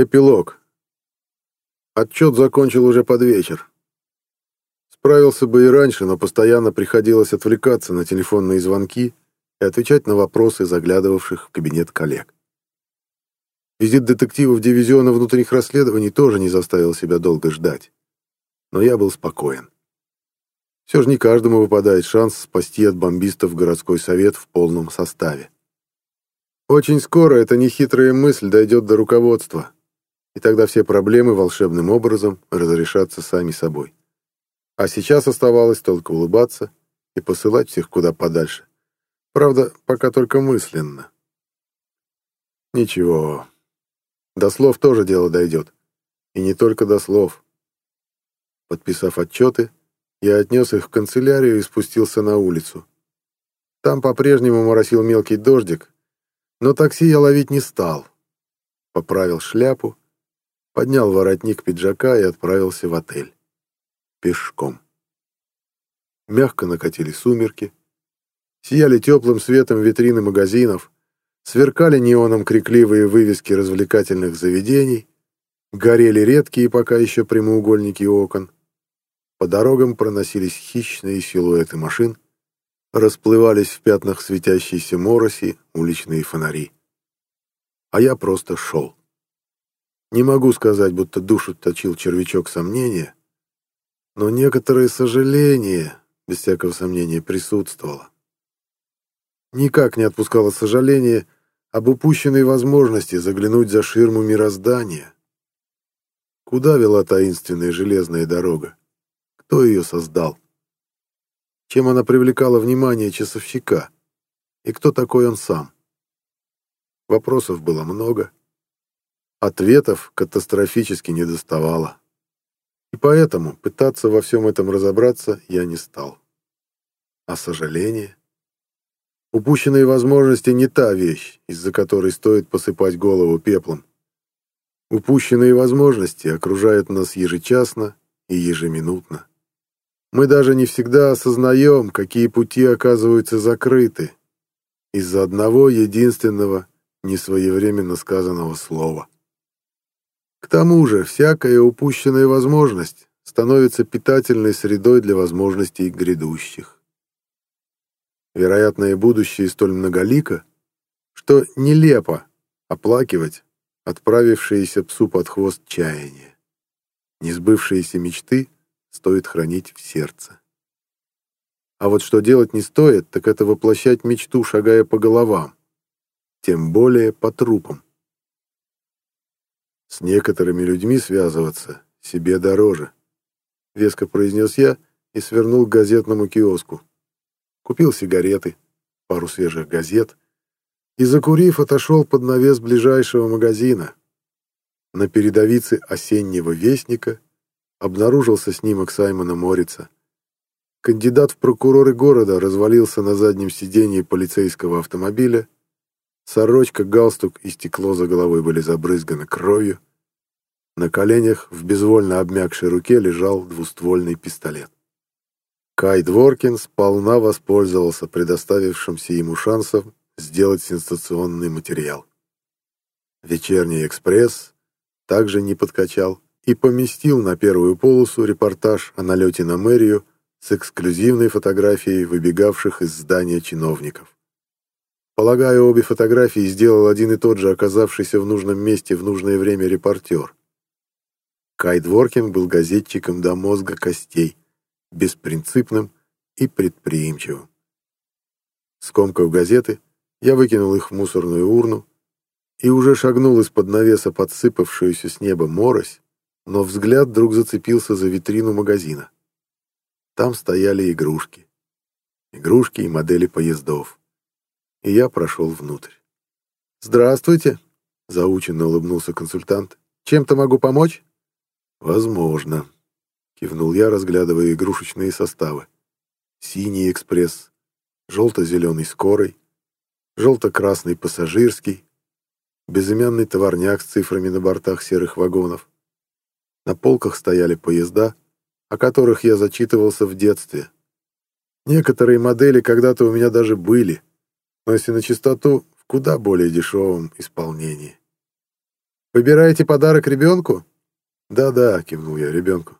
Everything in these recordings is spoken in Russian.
Эпилог. Отчет закончил уже под вечер. Справился бы и раньше, но постоянно приходилось отвлекаться на телефонные звонки и отвечать на вопросы заглядывавших в кабинет коллег. Визит детективов дивизиона внутренних расследований тоже не заставил себя долго ждать. Но я был спокоен. Все же не каждому выпадает шанс спасти от бомбистов городской совет в полном составе. Очень скоро эта нехитрая мысль дойдет до руководства, и тогда все проблемы волшебным образом разрешатся сами собой. А сейчас оставалось только улыбаться и посылать всех куда подальше. Правда, пока только мысленно. Ничего. До слов тоже дело дойдет. И не только до слов. Подписав отчеты, я отнес их в канцелярию и спустился на улицу. Там по-прежнему моросил мелкий дождик, но такси я ловить не стал. Поправил шляпу, поднял воротник пиджака и отправился в отель. Пешком. Мягко накатили сумерки, сияли теплым светом витрины магазинов, сверкали неоном крикливые вывески развлекательных заведений, горели редкие пока еще прямоугольники окон. По дорогам проносились хищные силуэты машин, расплывались в пятнах светящейся мороси уличные фонари. А я просто шел. Не могу сказать, будто душу точил червячок сомнения, но некоторое сожаление, без всякого сомнения, присутствовало. Никак не отпускало сожаление об упущенной возможности заглянуть за ширму мироздания. Куда вела таинственная железная дорога? Кто ее создал? Чем она привлекала внимание часовщика? И кто такой он сам? Вопросов было много. Ответов катастрофически не доставало. И поэтому пытаться во всем этом разобраться я не стал. А сожаление? Упущенные возможности не та вещь, из-за которой стоит посыпать голову пеплом. Упущенные возможности окружают нас ежечасно и ежеминутно. Мы даже не всегда осознаем, какие пути оказываются закрыты из-за одного единственного несвоевременно сказанного слова. К тому же всякая упущенная возможность становится питательной средой для возможностей грядущих. Вероятное будущее столь многолико, что нелепо оплакивать отправившиеся псу под хвост чаяния. Несбывшиеся мечты стоит хранить в сердце. А вот что делать не стоит, так это воплощать мечту, шагая по головам, тем более по трупам. С некоторыми людьми связываться себе дороже, веско произнес я и свернул к газетному киоску. Купил сигареты, пару свежих газет и, закурив, отошел под навес ближайшего магазина. На передовице осеннего вестника обнаружился снимок Саймона Морица. Кандидат в прокуроры города развалился на заднем сиденье полицейского автомобиля Сорочка, галстук и стекло за головой были забрызганы кровью. На коленях в безвольно обмякшей руке лежал двуствольный пистолет. Кай Дворкин сполна воспользовался предоставившимся ему шансом сделать сенсационный материал. «Вечерний экспресс» также не подкачал и поместил на первую полосу репортаж о налете на мэрию с эксклюзивной фотографией выбегавших из здания чиновников. Полагаю, обе фотографии сделал один и тот же оказавшийся в нужном месте в нужное время репортер. Кай Дворкин был газетчиком до мозга костей, беспринципным и предприимчивым. Скомкав газеты, я выкинул их в мусорную урну и уже шагнул из-под навеса подсыпавшуюся с неба морось, но взгляд вдруг зацепился за витрину магазина. Там стояли игрушки. Игрушки и модели поездов и я прошел внутрь. «Здравствуйте», — заученно улыбнулся консультант. «Чем-то могу помочь?» «Возможно», — кивнул я, разглядывая игрушечные составы. «Синий экспресс, желто-зеленый скорый, желто-красный пассажирский, безымянный товарняк с цифрами на бортах серых вагонов. На полках стояли поезда, о которых я зачитывался в детстве. Некоторые модели когда-то у меня даже были — но если на чистоту, в куда более дешевом исполнении. Выбираете подарок ребенку?» «Да-да», — кивнул я ребенку.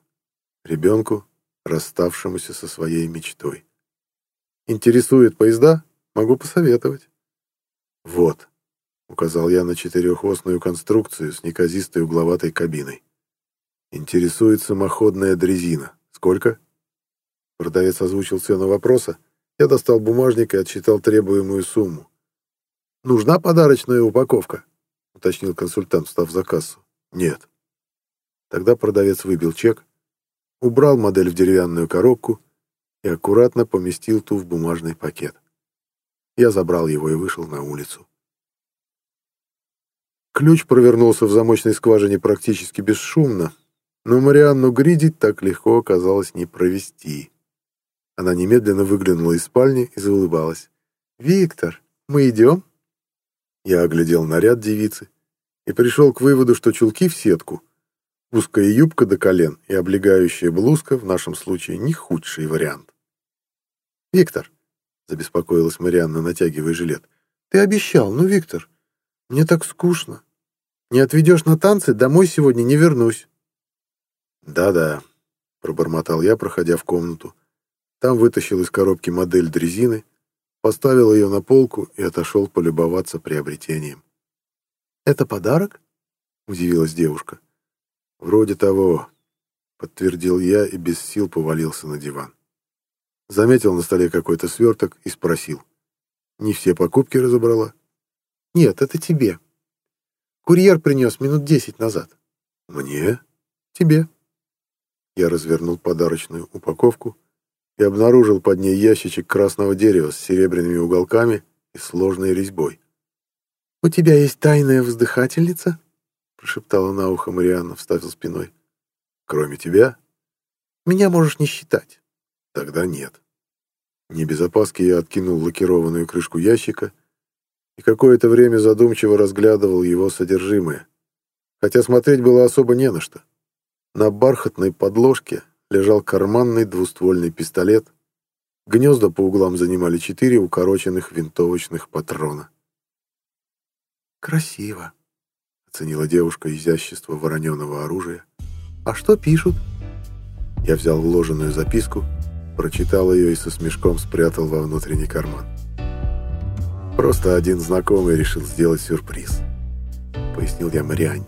Ребенку, расставшемуся со своей мечтой. «Интересует поезда? Могу посоветовать». «Вот», — указал я на четырехосную конструкцию с неказистой угловатой кабиной. «Интересует самоходная дрезина. Сколько?» Продавец озвучил цену вопроса. Я достал бумажник и отсчитал требуемую сумму. «Нужна подарочная упаковка?» — уточнил консультант, встав за кассу. «Нет». Тогда продавец выбил чек, убрал модель в деревянную коробку и аккуратно поместил ту в бумажный пакет. Я забрал его и вышел на улицу. Ключ провернулся в замочной скважине практически бесшумно, но Марианну гридить так легко оказалось не провести. Она немедленно выглянула из спальни и заулыбалась. «Виктор, мы идем?» Я оглядел наряд девицы и пришел к выводу, что чулки в сетку, узкая юбка до колен и облегающая блузка в нашем случае не худший вариант. «Виктор», — забеспокоилась Марианна, натягивая жилет, — «ты обещал, ну, Виктор, мне так скучно. Не отведешь на танцы, домой сегодня не вернусь». «Да-да», — пробормотал я, проходя в комнату. Там вытащил из коробки модель дрезины, поставил ее на полку и отошел полюбоваться приобретением. «Это подарок?» — удивилась девушка. «Вроде того», — подтвердил я и без сил повалился на диван. Заметил на столе какой-то сверток и спросил. «Не все покупки разобрала?» «Нет, это тебе. Курьер принес минут десять назад». «Мне?» «Тебе». Я развернул подарочную упаковку и обнаружил под ней ящичек красного дерева с серебряными уголками и сложной резьбой. «У тебя есть тайная вздыхательница?» — прошептала на ухо Марианна, встав за спиной. «Кроме тебя?» «Меня можешь не считать». «Тогда нет». Не без опаски я откинул лакированную крышку ящика и какое-то время задумчиво разглядывал его содержимое, хотя смотреть было особо не на что. На бархатной подложке лежал карманный двуствольный пистолет. Гнезда по углам занимали четыре укороченных винтовочных патрона. «Красиво», — оценила девушка изящество вороненого оружия. «А что пишут?» Я взял вложенную записку, прочитал ее и со смешком спрятал во внутренний карман. «Просто один знакомый решил сделать сюрприз», — пояснил я Марианне.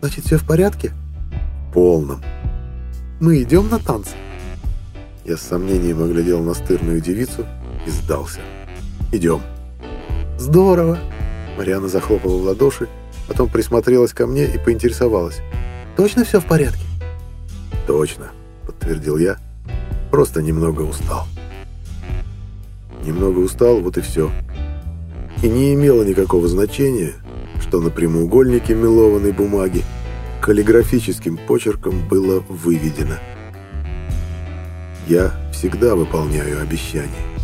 «Значит, все в порядке?» «В полном», мы идем на танцы?» Я с сомнением оглядел настырную девицу и сдался. «Идем». «Здорово!» Мариана захлопала в ладоши, потом присмотрелась ко мне и поинтересовалась. «Точно все в порядке?» «Точно», — подтвердил я. «Просто немного устал». Немного устал, вот и все. И не имело никакого значения, что на прямоугольнике мелованной бумаги каллиграфическим почерком было выведено «Я всегда выполняю обещания».